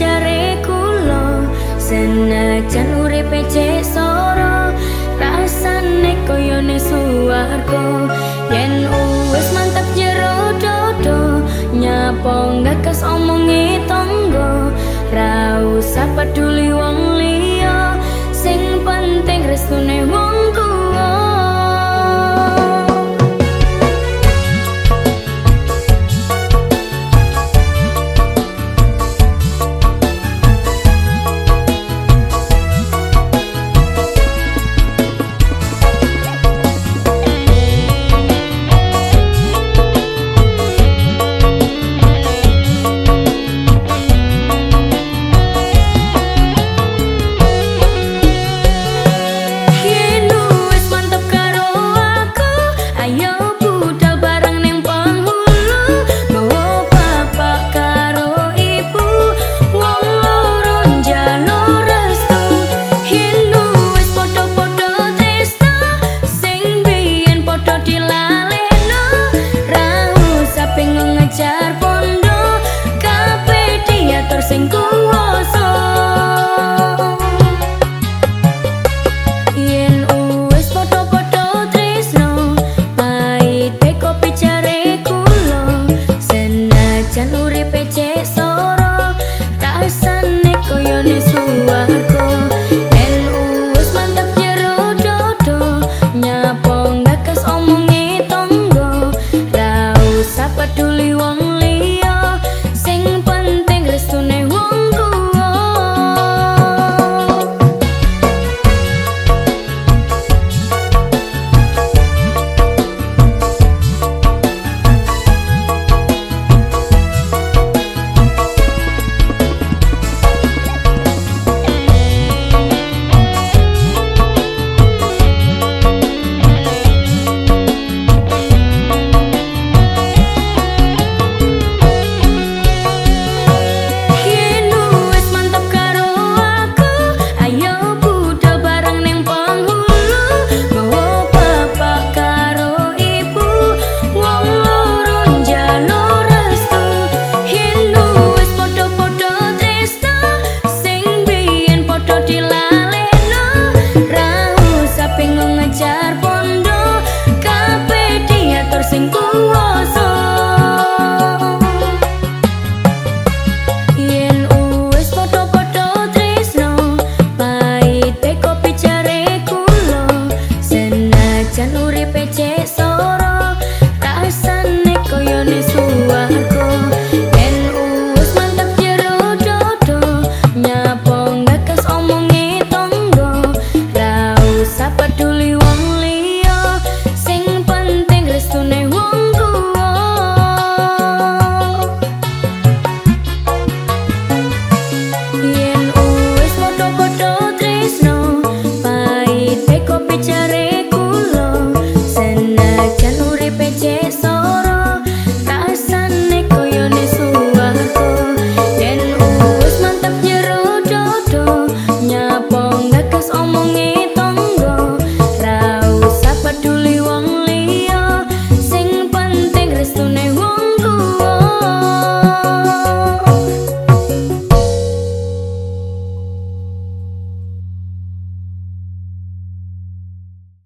jare kulo senajan uripe cek soro rasane koyo ne ya no